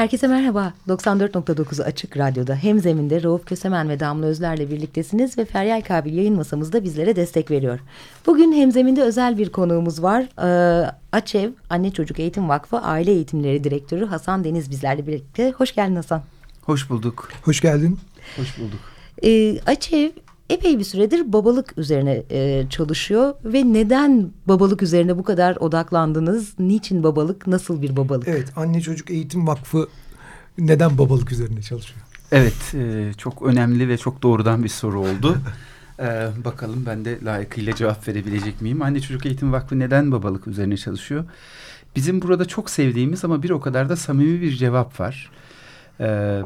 Herkese merhaba. 94.9 Açık Radyo'da hem zeminde Rauf Kösemen ve Damla Özler'le birliktesiniz ve Feryal Kabil yayın masamızda bizlere destek veriyor. Bugün hemzeminde özel bir konuğumuz var. Ee, Açev Anne Çocuk Eğitim Vakfı Aile Eğitimleri Direktörü Hasan Deniz bizlerle birlikte. Hoş geldin Hasan. Hoş bulduk. Hoş geldin. Hoş bulduk. Ee, Açev epey bir süredir babalık üzerine e, çalışıyor ve neden babalık üzerine bu kadar odaklandınız? Niçin babalık? Nasıl bir babalık? Evet, Anne Çocuk Eğitim Vakfı neden babalık üzerine çalışıyor? Evet, e, çok önemli ve çok doğrudan bir soru oldu. ee, bakalım ben de layıkıyla cevap verebilecek miyim? Anne Çocuk Eğitim Vakfı neden babalık üzerine çalışıyor? Bizim burada çok sevdiğimiz ama bir o kadar da samimi bir cevap var. Ee,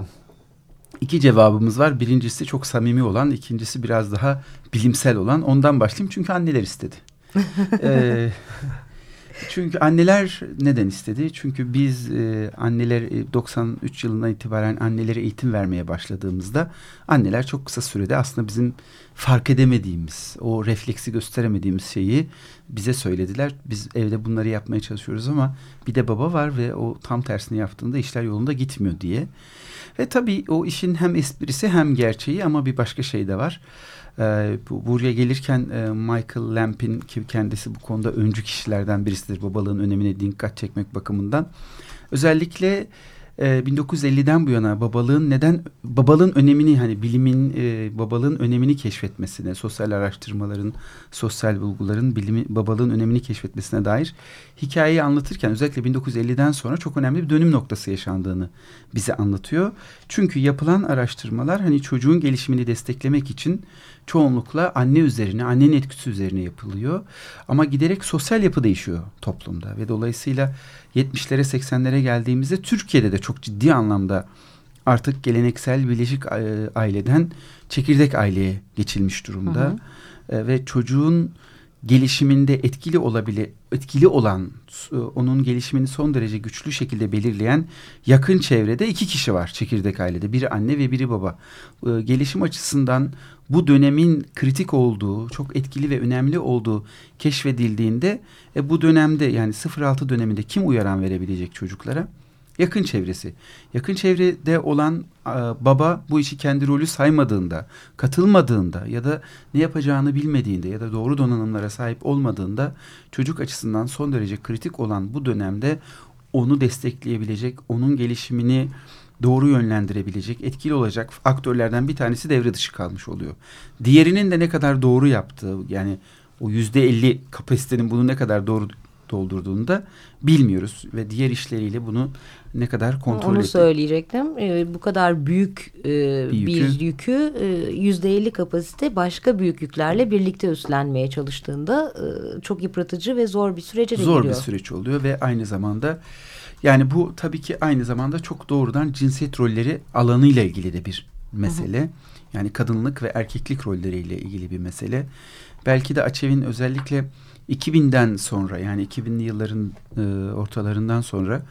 İki cevabımız var. Birincisi çok samimi olan, ikincisi biraz daha bilimsel olan. Ondan başlayayım çünkü anneler istedi. ee, çünkü anneler neden istedi? Çünkü biz e, anneler e, 93 yılından itibaren annelere eğitim vermeye başladığımızda anneler çok kısa sürede aslında bizim fark edemediğimiz, o refleksi gösteremediğimiz şeyi bize söylediler. Biz evde bunları yapmaya çalışıyoruz ama bir de baba var ve o tam tersini yaptığında işler yolunda gitmiyor diye. Ve tabii o işin hem esprisi hem gerçeği ama bir başka şey de var. Ee, bu, buraya gelirken e, Michael Lamp'in ki kendisi bu konuda öncü kişilerden birisidir. Babalığın önemine dikkat çekmek bakımından. Özellikle e, 1950'den bu yana babalığın neden babalığın önemini hani bilimin e, babalığın önemini keşfetmesine, sosyal araştırmaların, sosyal bulguların bilimi babalığın önemini keşfetmesine dair hikayeyi anlatırken özellikle 1950'den sonra çok önemli bir dönüm noktası yaşandığını bize anlatıyor. Çünkü yapılan araştırmalar hani çocuğun gelişimini desteklemek için çoğunlukla anne üzerine, annenin etkisi üzerine yapılıyor. Ama giderek sosyal yapı değişiyor toplumda ve dolayısıyla 70'lere 80'lere geldiğimizde Türkiye'de de çok ciddi anlamda artık geleneksel birleşik e, aileden çekirdek aileye geçilmiş durumda. Hı hı. E, ve çocuğun gelişiminde etkili olabile etkili olan e, onun gelişimini son derece güçlü şekilde belirleyen yakın çevrede iki kişi var çekirdek ailede. Biri anne ve biri baba. Gelişim açısından bu dönemin kritik olduğu, çok etkili ve önemli olduğu keşfedildiğinde e, bu dönemde yani 0-6 döneminde kim uyaran verebilecek çocuklara? Yakın çevresi. Yakın çevrede olan baba bu işi kendi rolü saymadığında, katılmadığında ya da ne yapacağını bilmediğinde ya da doğru donanımlara sahip olmadığında çocuk açısından son derece kritik olan bu dönemde onu destekleyebilecek, onun gelişimini doğru yönlendirebilecek, etkili olacak aktörlerden bir tanesi devre dışı kalmış oluyor. Diğerinin de ne kadar doğru yaptığı yani o yüzde elli kapasitenin bunu ne kadar doğru doldurduğunu da bilmiyoruz ve diğer işleriyle bunu ne kadar kontrol Onu etti. söyleyecektim. Ee, bu kadar büyük e, bir, bir yükü e, yüzde elli kapasite başka büyük yüklerle birlikte üstlenmeye çalıştığında e, çok yıpratıcı ve zor bir sürece de zor giriyor. Zor bir süreç oluyor ve aynı zamanda yani bu tabii ki aynı zamanda çok doğrudan cinsiyet rolleri alanıyla ilgili de bir mesele. Hı hı. Yani kadınlık ve erkeklik rolleriyle ilgili bir mesele. Belki de Açev'in özellikle 2000'den sonra yani 2000'li yılların e, ortalarından sonra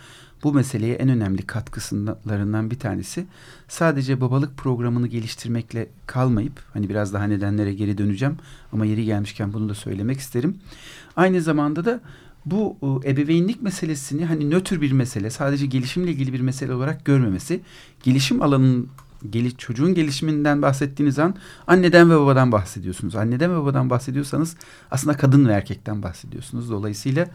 bu meseleye en önemli katkısından bir tanesi sadece babalık programını geliştirmekle kalmayıp hani biraz daha nedenlere geri döneceğim ama yeri gelmişken bunu da söylemek isterim. Aynı zamanda da bu e, ebeveynlik meselesini hani nötr bir mesele, sadece gelişimle ilgili bir mesele olarak görmemesi, gelişim alanının geli, çocuğun gelişiminden bahsettiğiniz an anneden ve babadan bahsediyorsunuz. Anneden ve babadan bahsediyorsanız aslında kadın ve erkekten bahsediyorsunuz. Dolayısıyla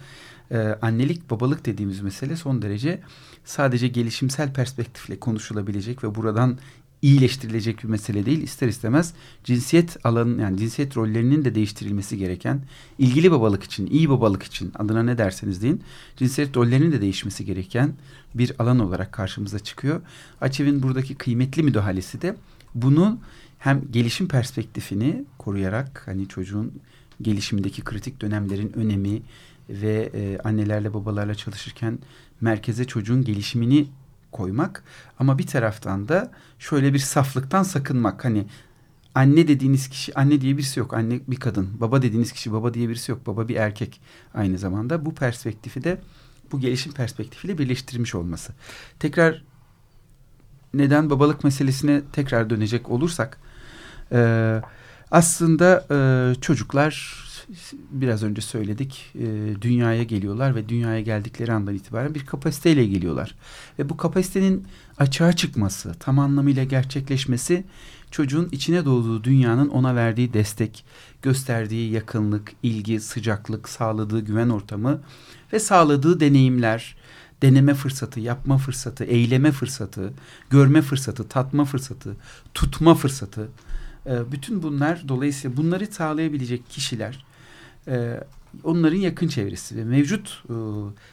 e, annelik babalık dediğimiz mesele son derece sadece gelişimsel perspektifle konuşulabilecek ve buradan iyileştirilecek bir mesele değil. İster istemez cinsiyet alanı yani cinsiyet rollerinin de değiştirilmesi gereken ilgili babalık için, iyi babalık için adına ne derseniz deyin cinsiyet rollerinin de değişmesi gereken bir alan olarak karşımıza çıkıyor. Açev'in buradaki kıymetli müdahalesi de Bunu hem gelişim perspektifini koruyarak hani çocuğun gelişimindeki kritik dönemlerin önemi ve e, annelerle babalarla çalışırken merkeze çocuğun gelişimini koymak. Ama bir taraftan da şöyle bir saflıktan sakınmak. Hani anne dediğiniz kişi anne diye birisi yok. Anne bir kadın baba dediğiniz kişi baba diye birisi yok. Baba bir erkek aynı zamanda. Bu perspektifi de bu gelişim perspektifiyle birleştirmiş olması. Tekrar neden babalık meselesine tekrar dönecek olursak e, aslında e, çocuklar biraz önce söyledik e, dünyaya geliyorlar ve dünyaya geldikleri andan itibaren bir kapasiteyle geliyorlar. Ve bu kapasitenin açığa çıkması, tam anlamıyla gerçekleşmesi çocuğun içine doğduğu dünyanın ona verdiği destek, gösterdiği yakınlık, ilgi, sıcaklık, sağladığı güven ortamı ve sağladığı deneyimler, deneme fırsatı, yapma fırsatı, eyleme fırsatı, görme fırsatı, tatma fırsatı, tutma fırsatı. E, bütün bunlar dolayısıyla bunları sağlayabilecek kişiler e, onların yakın çevresi ve mevcut e,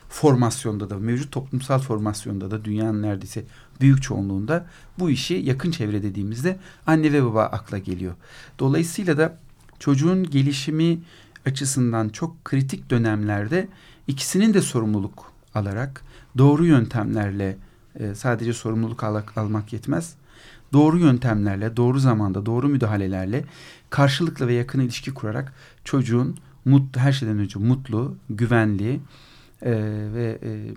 formasyonda da mevcut toplumsal formasyonda da dünyanın neredeyse büyük çoğunluğunda bu işi yakın çevre dediğimizde anne ve baba akla geliyor. Dolayısıyla da çocuğun gelişimi açısından çok kritik dönemlerde ikisinin de sorumluluk alarak doğru yöntemlerle e, sadece sorumluluk al almak yetmez. Doğru yöntemlerle, doğru zamanda, doğru müdahalelerle karşılıklı ve yakın ilişki kurarak çocuğun mutlu, her şeyden önce mutlu, güvenli e, ve e,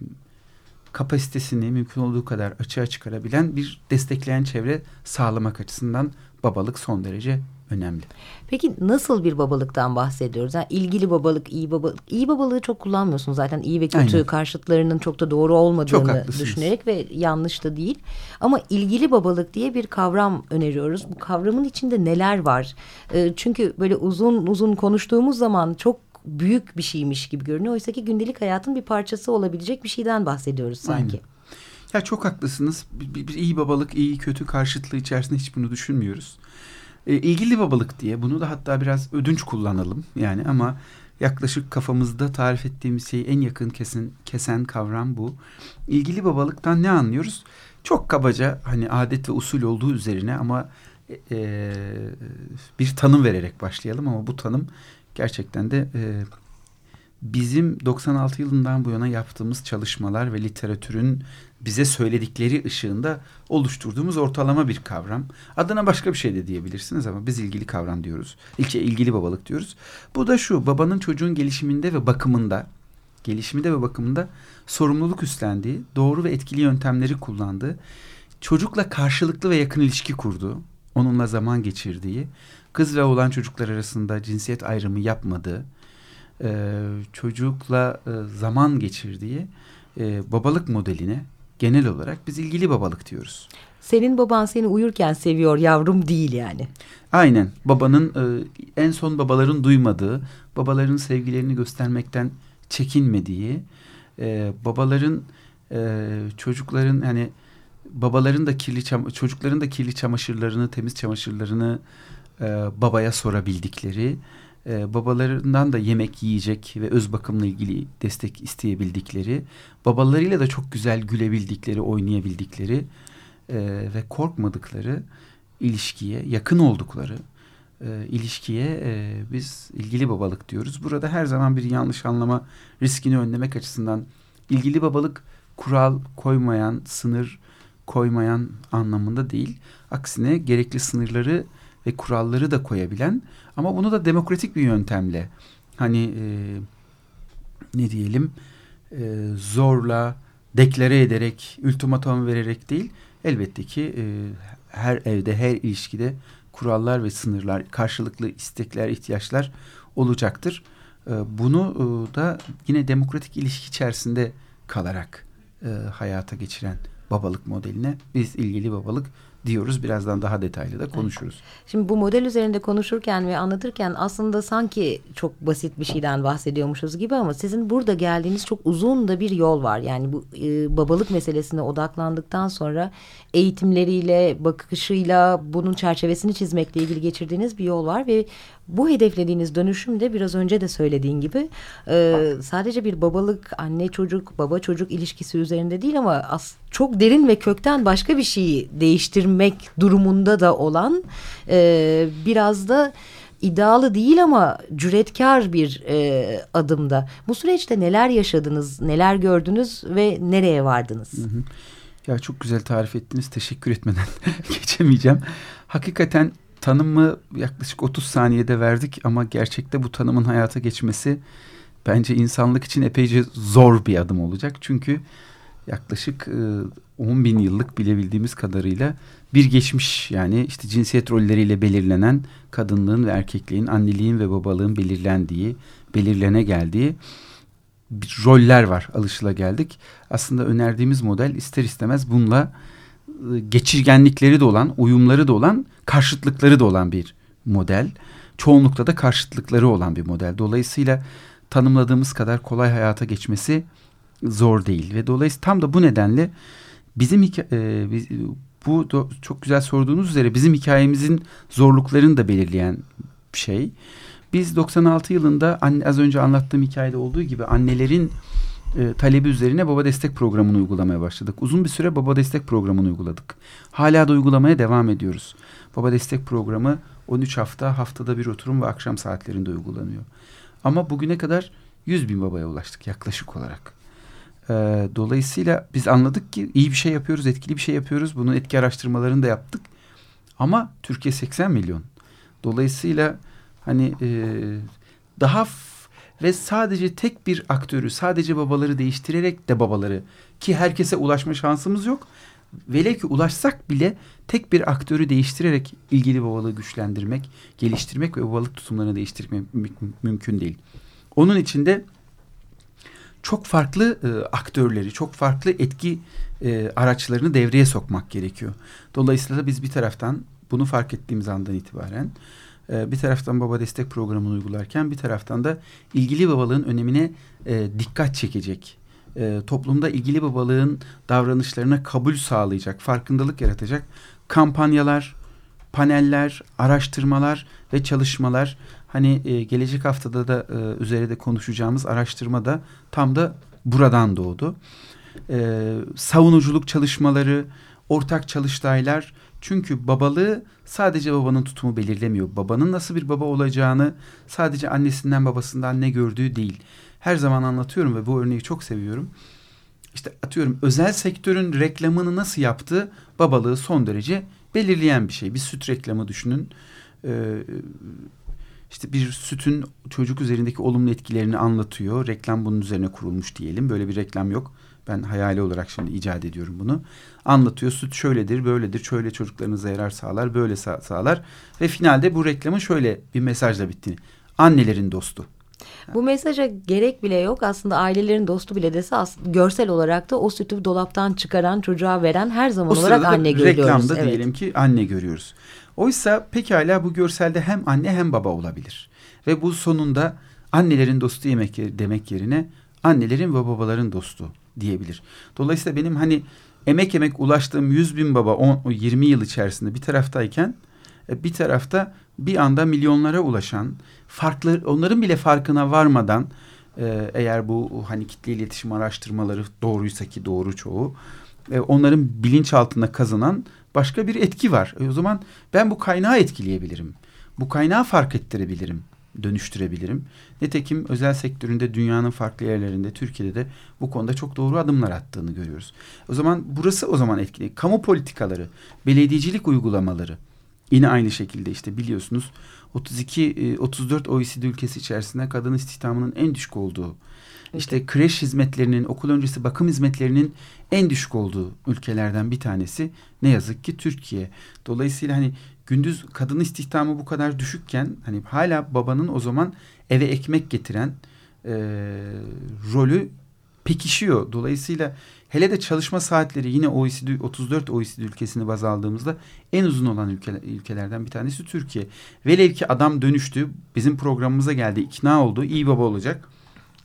kapasitesini mümkün olduğu kadar açığa çıkarabilen bir destekleyen çevre sağlamak açısından babalık son derece önemli. Peki nasıl bir babalıktan bahsediyoruz? Yani ilgili babalık, iyi babalık. İyi babalığı çok kullanmıyorsun zaten. İyi ve kötü Aynen. karşıtlarının çok da doğru olmadığını düşünerek ve yanlış da değil. Ama ilgili babalık diye bir kavram öneriyoruz. Bu kavramın içinde neler var? E, çünkü böyle uzun uzun konuştuğumuz zaman çok büyük bir şeymiş gibi görünüyor. Oysa ki gündelik hayatın bir parçası olabilecek bir şeyden bahsediyoruz sanki. Aynen. Ya çok haklısınız. Bir, bir iyi babalık, iyi kötü karşıtlığı içerisinde hiç bunu düşünmüyoruz. E, ilgili babalık diye bunu da hatta biraz ödünç kullanalım yani ama yaklaşık kafamızda tarif ettiğimiz şeyi en yakın kesin kesen kavram bu. İlgili babalıktan ne anlıyoruz? Çok kabaca hani adet ve usul olduğu üzerine ama e, bir tanım vererek başlayalım ama bu tanım gerçekten de e, bizim 96 yılından bu yana yaptığımız çalışmalar ve literatürün bize söyledikleri ışığında oluşturduğumuz ortalama bir kavram. Adına başka bir şey de diyebilirsiniz ama biz ilgili kavram diyoruz. İlke ilgili babalık diyoruz. Bu da şu babanın çocuğun gelişiminde ve bakımında gelişiminde ve bakımında sorumluluk üstlendiği, doğru ve etkili yöntemleri kullandığı, çocukla karşılıklı ve yakın ilişki kurduğu, onunla zaman geçirdiği, kız ve oğlan çocuklar arasında cinsiyet ayrımı yapmadığı, çocukla zaman geçirdiği babalık modeline genel olarak biz ilgili babalık diyoruz. Senin baban seni uyurken seviyor yavrum değil yani. Aynen babanın e, en son babaların duymadığı, babaların sevgilerini göstermekten çekinmediği, e, babaların e, çocukların hani babaların da kirli çocukların da kirli çamaşırlarını, temiz çamaşırlarını e, babaya sorabildikleri, e, babalarından da yemek yiyecek ve öz bakımla ilgili destek isteyebildikleri, babalarıyla da çok güzel gülebildikleri, oynayabildikleri e, ve korkmadıkları ilişkiye, yakın oldukları e, ilişkiye e, biz ilgili babalık diyoruz. Burada her zaman bir yanlış anlama riskini önlemek açısından ilgili babalık kural koymayan, sınır koymayan anlamında değil. Aksine gerekli sınırları ve kuralları da koyabilen ama bunu da demokratik bir yöntemle hani e, ne diyelim e, zorla deklare ederek ultimatum vererek değil elbette ki e, her evde her ilişkide kurallar ve sınırlar karşılıklı istekler ihtiyaçlar olacaktır. E, bunu e, da yine demokratik ilişki içerisinde kalarak e, hayata geçiren babalık modeline biz ilgili babalık diyoruz. Birazdan daha detaylı da konuşuruz. Şimdi bu model üzerinde konuşurken ve anlatırken aslında sanki çok basit bir şeyden bahsediyormuşuz gibi ama sizin burada geldiğiniz çok uzun da bir yol var. Yani bu e, babalık meselesine odaklandıktan sonra eğitimleriyle, bakışıyla bunun çerçevesini çizmekle ilgili geçirdiğiniz bir yol var ve bu hedeflediğiniz dönüşüm de biraz önce de söylediğin gibi e, sadece bir babalık, anne çocuk, baba çocuk ilişkisi üzerinde değil ama as çok derin ve kökten başka bir şeyi değiştirmek durumunda da olan e, biraz da iddialı değil ama cüretkar bir e, adımda. Bu süreçte neler yaşadınız, neler gördünüz ve nereye vardınız? Hı hı. Ya çok güzel tarif ettiniz. Teşekkür etmeden geçemeyeceğim. Hakikaten tanımı yaklaşık 30 saniyede verdik ama gerçekte bu tanımın hayata geçmesi bence insanlık için epeyce zor bir adım olacak. Çünkü yaklaşık 10 bin yıllık bilebildiğimiz kadarıyla bir geçmiş yani işte cinsiyet rolleriyle belirlenen kadınlığın ve erkekliğin, anneliğin ve babalığın belirlendiği, belirlene geldiği roller var alışıla geldik. Aslında önerdiğimiz model ister istemez bununla geçirgenlikleri de olan, uyumları da olan, karşıtlıkları da olan bir model. Çoğunlukta da karşıtlıkları olan bir model. Dolayısıyla tanımladığımız kadar kolay hayata geçmesi zor değil ve dolayısıyla tam da bu nedenle bizim e, bu do, çok güzel sorduğunuz üzere bizim hikayemizin zorluklarını da belirleyen şey. Biz 96 yılında az önce anlattığım hikayede olduğu gibi annelerin e, talebi üzerine baba destek programını uygulamaya başladık. Uzun bir süre baba destek programını uyguladık. Hala da uygulamaya devam ediyoruz. Baba destek programı 13 hafta haftada bir oturum ve akşam saatlerinde uygulanıyor. Ama bugüne kadar 100 bin babaya ulaştık yaklaşık olarak. Ee, dolayısıyla biz anladık ki iyi bir şey yapıyoruz, etkili bir şey yapıyoruz. Bunun etki araştırmalarını da yaptık. Ama Türkiye 80 milyon. Dolayısıyla hani e, daha ve sadece tek bir aktörü, sadece babaları değiştirerek de babaları ki herkese ulaşma şansımız yok. Velev ki ulaşsak bile tek bir aktörü değiştirerek ilgili babalığı güçlendirmek, geliştirmek ve babalık tutumlarını değiştirmek mümkün değil. Onun için de çok farklı e, aktörleri, çok farklı etki e, araçlarını devreye sokmak gerekiyor. Dolayısıyla biz bir taraftan bunu fark ettiğimiz andan itibaren bir taraftan baba destek programını uygularken bir taraftan da ilgili babalığın önemine e, dikkat çekecek. E, toplumda ilgili babalığın davranışlarına kabul sağlayacak, farkındalık yaratacak kampanyalar, paneller, araştırmalar ve çalışmalar Hani e, gelecek haftada da üzerinde konuşacağımız araştırma da tam da buradan doğdu. Savunuculuk çalışmaları, ortak çalıştaylar çünkü babalığı sadece babanın tutumu belirlemiyor. Babanın nasıl bir baba olacağını sadece annesinden babasından ne gördüğü değil. Her zaman anlatıyorum ve bu örneği çok seviyorum. İşte atıyorum özel sektörün reklamını nasıl yaptığı babalığı son derece belirleyen bir şey. Bir süt reklamı düşünün. Ee, işte bir sütün çocuk üzerindeki olumlu etkilerini anlatıyor. Reklam bunun üzerine kurulmuş diyelim. Böyle bir reklam yok. Ben hayali olarak şimdi icat ediyorum bunu. Anlatıyor süt şöyledir, böyledir, şöyle çocuklarınıza yarar sağlar, böyle sağ sağlar. Ve finalde bu reklamın şöyle bir mesajla bittiğini. Annelerin dostu. Bu mesaja gerek bile yok. Aslında ailelerin dostu bile dese aslında görsel olarak da o sütü dolaptan çıkaran çocuğa veren her zaman o olarak anne görüyoruz. Reklamda evet. diyelim ki anne görüyoruz. Oysa pekala bu görselde hem anne hem baba olabilir. Ve bu sonunda annelerin dostu yemek demek yerine annelerin ve babaların dostu diyebilir. Dolayısıyla benim hani emek emek ulaştığım 100 bin baba 10, 20 yıl içerisinde bir taraftayken e, bir tarafta bir anda milyonlara ulaşan farklı onların bile farkına varmadan e, eğer bu hani kitle iletişim araştırmaları doğruysa ki doğru çoğu e, onların bilinç altında kazanan başka bir etki var. O zaman ben bu kaynağı etkileyebilirim. Bu kaynağı fark ettirebilirim, dönüştürebilirim. Nitekim özel sektöründe dünyanın farklı yerlerinde, Türkiye'de de bu konuda çok doğru adımlar attığını görüyoruz. O zaman burası o zaman etkili. Kamu politikaları, belediyecilik uygulamaları yine aynı şekilde işte biliyorsunuz 32 34 OECD ülkesi içerisinde kadın istihdamının en düşük olduğu işte kreş hizmetlerinin, okul öncesi bakım hizmetlerinin en düşük olduğu ülkelerden bir tanesi ne yazık ki Türkiye. Dolayısıyla hani gündüz kadın istihdamı bu kadar düşükken hani hala babanın o zaman eve ekmek getiren e, rolü pekişiyor. Dolayısıyla hele de çalışma saatleri yine OECD 34 OECD ülkesini baz aldığımızda en uzun olan ülke, ülkelerden bir tanesi Türkiye. Velev ki adam dönüştü, bizim programımıza geldi, ikna oldu, iyi baba olacak.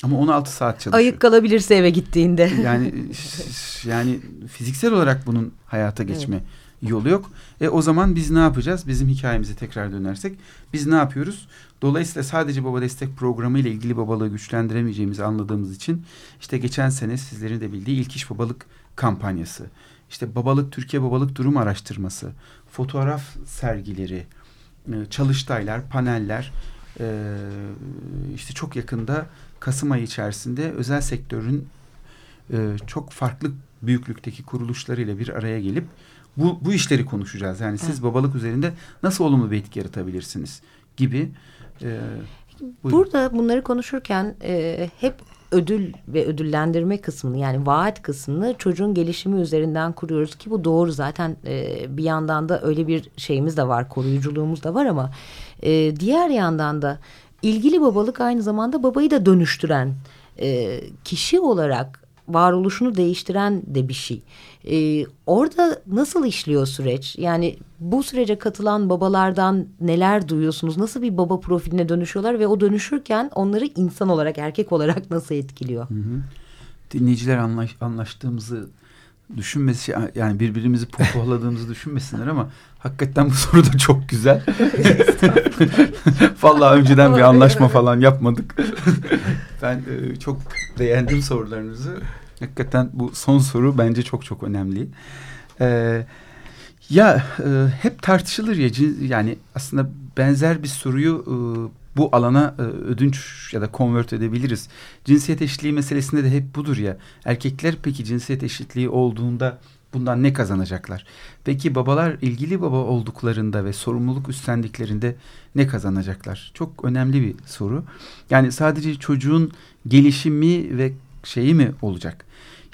Ama 16 saat çalışıyor. Ayık kalabilirse eve gittiğinde. Yani yani fiziksel olarak bunun hayata geçme evet. Yolu yok. E o zaman biz ne yapacağız? Bizim hikayemize tekrar dönersek biz ne yapıyoruz? Dolayısıyla sadece baba destek programı ile ilgili babalığı güçlendiremeyeceğimizi anladığımız için işte geçen sene sizlerin de bildiği ilk iş babalık kampanyası. işte babalık Türkiye babalık durum araştırması, fotoğraf sergileri, e, çalıştaylar, paneller e, işte çok yakında Kasım ayı içerisinde özel sektörün e, çok farklı büyüklükteki kuruluşlarıyla bir araya gelip bu, bu işleri konuşacağız. Yani siz evet. babalık üzerinde nasıl olumlu bir etki yaratabilirsiniz gibi. E, Burada bunları konuşurken e, hep ödül ve ödüllendirme kısmını yani vaat kısmını çocuğun gelişimi üzerinden kuruyoruz ki bu doğru zaten e, bir yandan da öyle bir şeyimiz de var koruyuculuğumuz da var ama e, diğer yandan da ilgili babalık aynı zamanda babayı da dönüştüren e, kişi olarak varoluşunu değiştiren de bir şey. Ee, orada nasıl işliyor süreç? Yani bu sürece katılan babalardan neler duyuyorsunuz? Nasıl bir baba profiline dönüşüyorlar ve o dönüşürken onları insan olarak, erkek olarak nasıl etkiliyor? Hı hı. Dinleyiciler anlaş, anlaştığımızı düşünmesi yani birbirimizi pohpohladığımızı düşünmesinler ama hakikaten bu soru da çok güzel. Vallahi önceden bir anlaşma falan yapmadık. ben e, çok beğendim sorularınızı. Hakikaten bu son soru bence çok çok önemli. Ee, ya e, hep tartışılır ya yani aslında benzer bir soruyu e, bu alana e, ödünç ya da convert edebiliriz. Cinsiyet eşitliği meselesinde de hep budur ya. Erkekler peki cinsiyet eşitliği olduğunda bundan ne kazanacaklar? Peki babalar ilgili baba olduklarında ve sorumluluk üstlendiklerinde ne kazanacaklar? Çok önemli bir soru. Yani sadece çocuğun gelişimi ve şeyi mi olacak?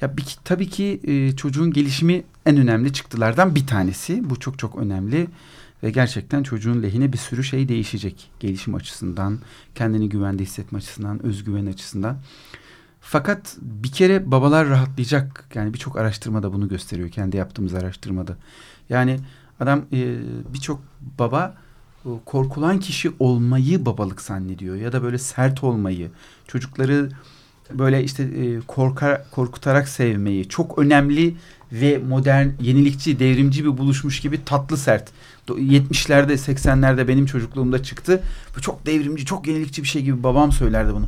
Ya bir, tabii ki e, çocuğun gelişimi en önemli çıktılardan bir tanesi. Bu çok çok önemli ve gerçekten çocuğun lehine bir sürü şey değişecek. Gelişim açısından, kendini güvende hissetme açısından, özgüven açısından. Fakat bir kere babalar rahatlayacak. Yani birçok araştırmada bunu gösteriyor. Kendi yaptığımız araştırmada. Yani adam e, birçok baba korkulan kişi olmayı babalık zannediyor. Ya da böyle sert olmayı. Çocukları böyle işte e, korkar, korkutarak sevmeyi. Çok önemli ve modern, yenilikçi, devrimci bir buluşmuş gibi tatlı sert. 70'lerde 80'lerde benim çocukluğumda çıktı. Bu çok devrimci, çok yenilikçi bir şey gibi babam söylerdi bunu.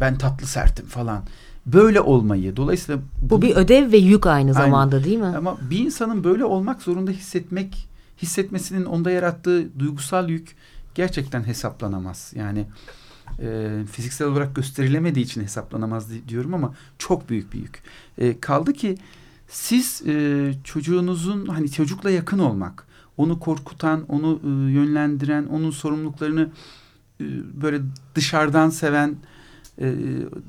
Ben tatlı sertim falan. Böyle olmayı. Dolayısıyla bu, bu bir ödev ve yük aynı zamanda aynı. değil mi? Ama bir insanın böyle olmak zorunda hissetmek, hissetmesinin onda yarattığı duygusal yük gerçekten hesaplanamaz. Yani e, fiziksel olarak gösterilemediği için hesaplanamaz diyorum ama çok büyük bir yük. E, kaldı ki siz e, çocuğunuzun hani çocukla yakın olmak, onu korkutan, onu e, yönlendiren, onun sorumluluklarını e, böyle dışarıdan seven e,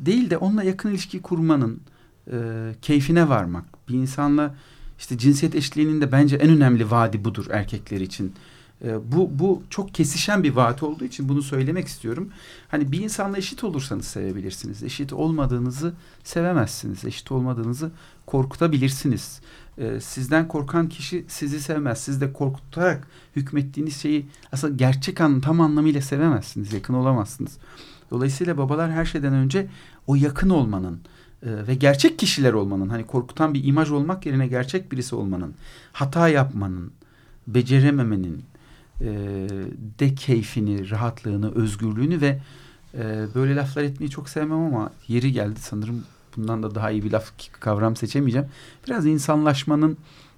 değil de onunla yakın ilişki kurmanın e, keyfine varmak. Bir insanla işte cinsiyet eşitliğinin de bence en önemli vaadi budur erkekler için. E, bu, bu çok kesişen bir vaat olduğu için bunu söylemek istiyorum. Hani bir insanla eşit olursanız sevebilirsiniz. Eşit olmadığınızı sevemezsiniz. Eşit olmadığınızı korkutabilirsiniz. E, sizden korkan kişi sizi sevmez. Siz de korkutarak hükmettiğiniz şeyi aslında gerçek an tam anlamıyla sevemezsiniz. Yakın olamazsınız. Dolayısıyla babalar her şeyden önce o yakın olmanın e, ve gerçek kişiler olmanın hani korkutan bir imaj olmak yerine gerçek birisi olmanın, hata yapmanın, becerememenin, e, de keyfini, rahatlığını, özgürlüğünü ve e, böyle laflar etmeyi çok sevmem ama yeri geldi sanırım bundan da daha iyi bir laf kavram seçemeyeceğim. Biraz insanlaşmanın,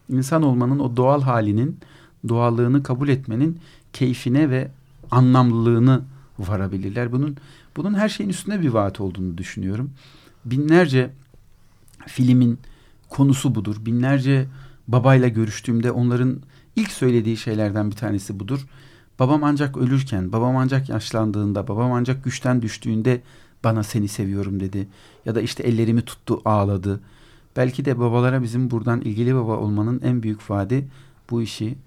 insan olmanın o doğal halinin, doğallığını kabul etmenin keyfine ve anlamlılığını varabilirler. Bunun bunun her şeyin üstünde bir vaat olduğunu düşünüyorum. Binlerce filmin konusu budur. Binlerce babayla görüştüğümde onların İlk söylediği şeylerden bir tanesi budur. Babam ancak ölürken, babam ancak yaşlandığında, babam ancak güçten düştüğünde bana seni seviyorum dedi. Ya da işte ellerimi tuttu ağladı. Belki de babalara bizim buradan ilgili baba olmanın en büyük vaadi bu işi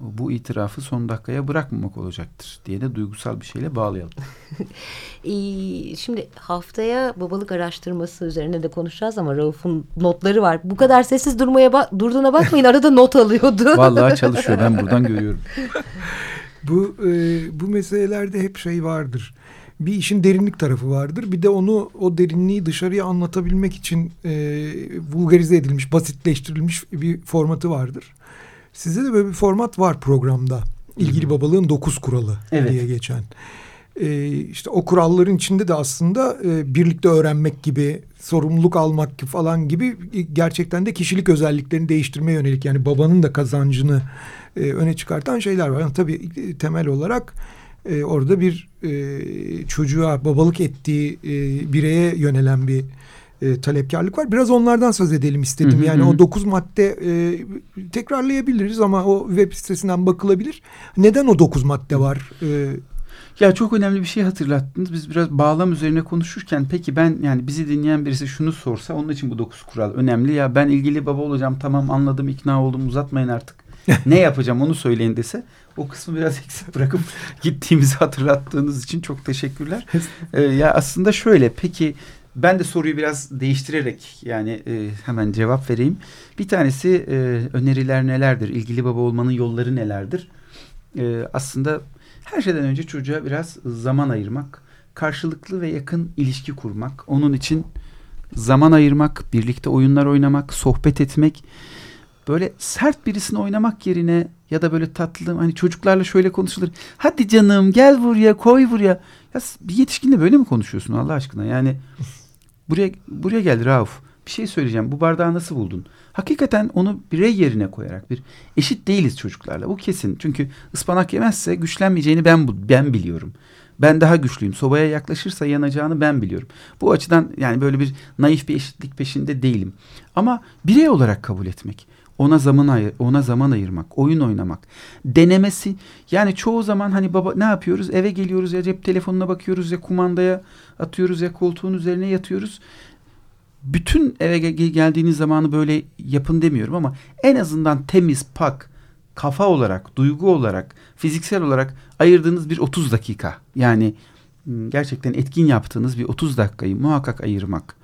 bu itirafı son dakikaya bırakmamak olacaktır diye de duygusal bir şeyle bağlayalım. Şimdi haftaya babalık araştırması üzerine de konuşacağız ama Rauf'un notları var. Bu kadar sessiz durmaya bak durduğuna bakmayın arada not alıyordu. Vallahi çalışıyor ben buradan görüyorum. bu e, bu meselelerde hep şey vardır. Bir işin derinlik tarafı vardır. Bir de onu o derinliği dışarıya anlatabilmek için e, vulgarize edilmiş, basitleştirilmiş bir formatı vardır. Sizde de böyle bir format var programda. İlgili babalığın dokuz kuralı evet. diye geçen. e, işte o kuralların içinde de aslında e, birlikte öğrenmek gibi, sorumluluk almak falan gibi gerçekten de kişilik özelliklerini değiştirmeye yönelik yani babanın da kazancını e, öne çıkartan şeyler var. Yani tabii e, temel olarak e, orada bir e, çocuğa babalık ettiği e, bireye yönelen bir e, talepkarlık var. Biraz onlardan söz edelim istedim. Hı hı, yani hı. o dokuz madde e, tekrarlayabiliriz ama o web sitesinden bakılabilir. Neden o dokuz madde var? E, ya çok önemli bir şey hatırlattınız. Biz biraz bağlam üzerine konuşurken peki ben yani bizi dinleyen birisi şunu sorsa onun için bu dokuz kural önemli. Ya ben ilgili baba olacağım tamam anladım ikna oldum uzatmayın artık. ne yapacağım onu söyleyin dese o kısmı biraz eksik bırakıp gittiğimizi hatırlattığınız için çok teşekkürler. ee, ya aslında şöyle peki ben de soruyu biraz değiştirerek yani e, hemen cevap vereyim. Bir tanesi e, öneriler nelerdir? İlgili baba olmanın yolları nelerdir? E, aslında her şeyden önce çocuğa biraz zaman ayırmak, karşılıklı ve yakın ilişki kurmak. Onun için zaman ayırmak, birlikte oyunlar oynamak, sohbet etmek. Böyle sert birisini oynamak yerine ya da böyle tatlı hani çocuklarla şöyle konuşulur. Hadi canım gel buraya koy buraya. Ya bir yetişkinle böyle mi konuşuyorsun Allah aşkına? Yani buraya buraya gel Rauf. Bir şey söyleyeceğim. Bu bardağı nasıl buldun? Hakikaten onu birey yerine koyarak bir eşit değiliz çocuklarla. Bu kesin. Çünkü ıspanak yemezse güçlenmeyeceğini ben ben biliyorum. Ben daha güçlüyüm. Sobaya yaklaşırsa yanacağını ben biliyorum. Bu açıdan yani böyle bir naif bir eşitlik peşinde değilim. Ama birey olarak kabul etmek, ona zaman ayır, ona zaman ayırmak, oyun oynamak, denemesi. Yani çoğu zaman hani baba ne yapıyoruz? Eve geliyoruz ya cep telefonuna bakıyoruz ya kumandaya atıyoruz ya koltuğun üzerine yatıyoruz bütün eve geldiğiniz zamanı böyle yapın demiyorum ama en azından temiz, pak, kafa olarak, duygu olarak, fiziksel olarak ayırdığınız bir 30 dakika. Yani gerçekten etkin yaptığınız bir 30 dakikayı muhakkak ayırmak.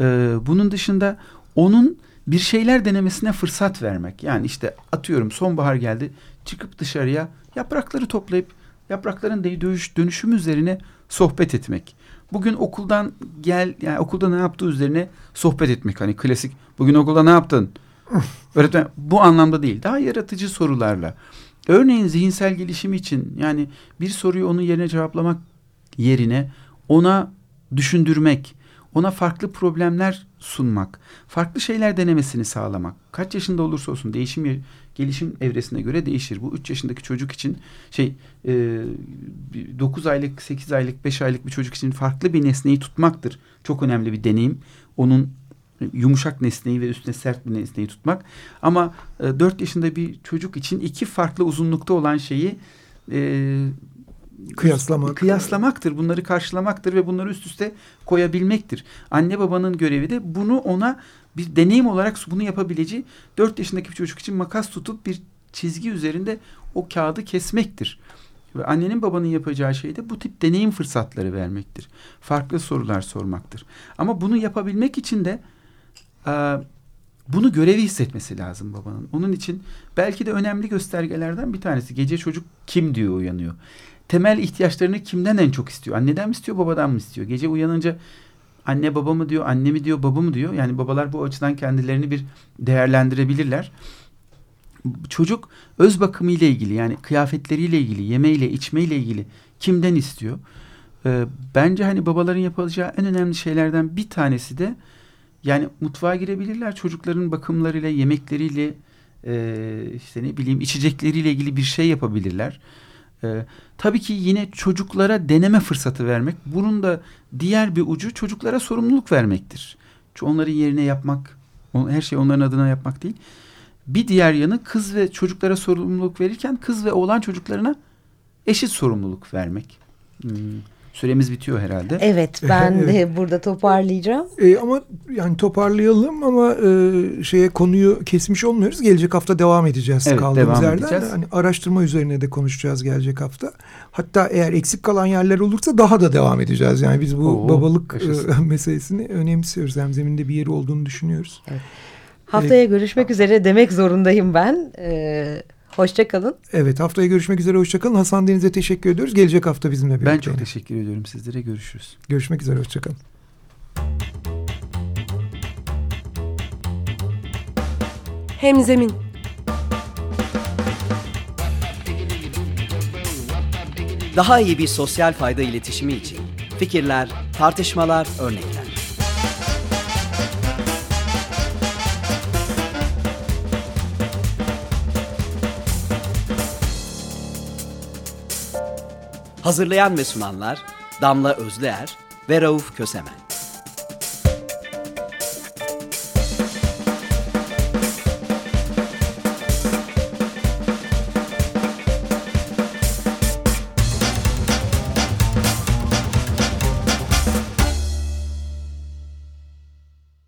Ee, bunun dışında onun bir şeyler denemesine fırsat vermek. Yani işte atıyorum sonbahar geldi çıkıp dışarıya yaprakları toplayıp yaprakların dönüş, dönüşüm üzerine sohbet etmek. Bugün okuldan gel yani okulda ne yaptığı üzerine sohbet etmek. Hani klasik bugün okulda ne yaptın? Öğretmen bu anlamda değil. Daha yaratıcı sorularla. Örneğin zihinsel gelişim için yani bir soruyu onun yerine cevaplamak yerine ona düşündürmek, ona farklı problemler sunmak, farklı şeyler denemesini sağlamak. Kaç yaşında olursa olsun değişim gelişim evresine göre değişir. Bu 3 yaşındaki çocuk için şey e, 9 aylık, 8 aylık, 5 aylık bir çocuk için farklı bir nesneyi tutmaktır. Çok önemli bir deneyim. Onun yumuşak nesneyi ve üstüne sert bir nesneyi tutmak. Ama e, 4 yaşında bir çocuk için iki farklı uzunlukta olan şeyi e, Kıyaslamak. Kıyaslamaktır. Bunları karşılamaktır ve bunları üst üste koyabilmektir. Anne babanın görevi de bunu ona bir deneyim olarak bunu yapabileceği dört yaşındaki bir çocuk için makas tutup bir çizgi üzerinde o kağıdı kesmektir. Ve annenin babanın yapacağı şey de bu tip deneyim fırsatları vermektir. Farklı sorular sormaktır. Ama bunu yapabilmek için de e, bunu görevi hissetmesi lazım babanın. Onun için belki de önemli göstergelerden bir tanesi gece çocuk kim diyor uyanıyor temel ihtiyaçlarını kimden en çok istiyor? Anneden mi istiyor, babadan mı istiyor? Gece uyanınca anne baba mı diyor, anne mi diyor, baba mı diyor? Yani babalar bu açıdan kendilerini bir değerlendirebilirler. Çocuk öz bakımı ile ilgili yani kıyafetleriyle ilgili, yemeğiyle, içmeyle ilgili kimden istiyor? Ee, bence hani babaların yapacağı en önemli şeylerden bir tanesi de yani mutfağa girebilirler çocukların bakımlarıyla, yemekleriyle, e, işte ne bileyim içecekleriyle ilgili bir şey yapabilirler. Ee, tabii ki yine çocuklara deneme fırsatı vermek. Bunun da diğer bir ucu çocuklara sorumluluk vermektir. Onların yerine yapmak, her şey onların adına yapmak değil. Bir diğer yanı kız ve çocuklara sorumluluk verirken kız ve oğlan çocuklarına eşit sorumluluk vermek. Hmm. Süremiz bitiyor herhalde. Evet ben evet. burada toparlayacağım. E, ama yani toparlayalım ama e, şeye konuyu kesmiş olmuyoruz. Gelecek hafta devam edeceğiz evet, kaldığımız devam yerden. Edeceğiz. Hani araştırma üzerine de konuşacağız gelecek hafta. Hatta eğer eksik kalan yerler olursa daha da devam edeceğiz. Yani biz bu Oo, babalık e, meselesini önemsiyoruz. Hem zeminde bir yeri olduğunu düşünüyoruz. Evet. Haftaya ee, görüşmek üzere demek zorundayım ben. Ee, Hoşçakalın. Evet haftaya görüşmek üzere hoşçakalın. Hasan Deniz'e teşekkür ediyoruz. Gelecek hafta bizimle birlikte. Ben çok teşekkür ediyorum sizlere. Görüşürüz. Görüşmek üzere hoşçakalın. Hemzemin Daha iyi bir sosyal fayda iletişimi için fikirler, tartışmalar, örnekler. Hazırlayan ve sunanlar Damla Özleer ve Rauf Kösemen.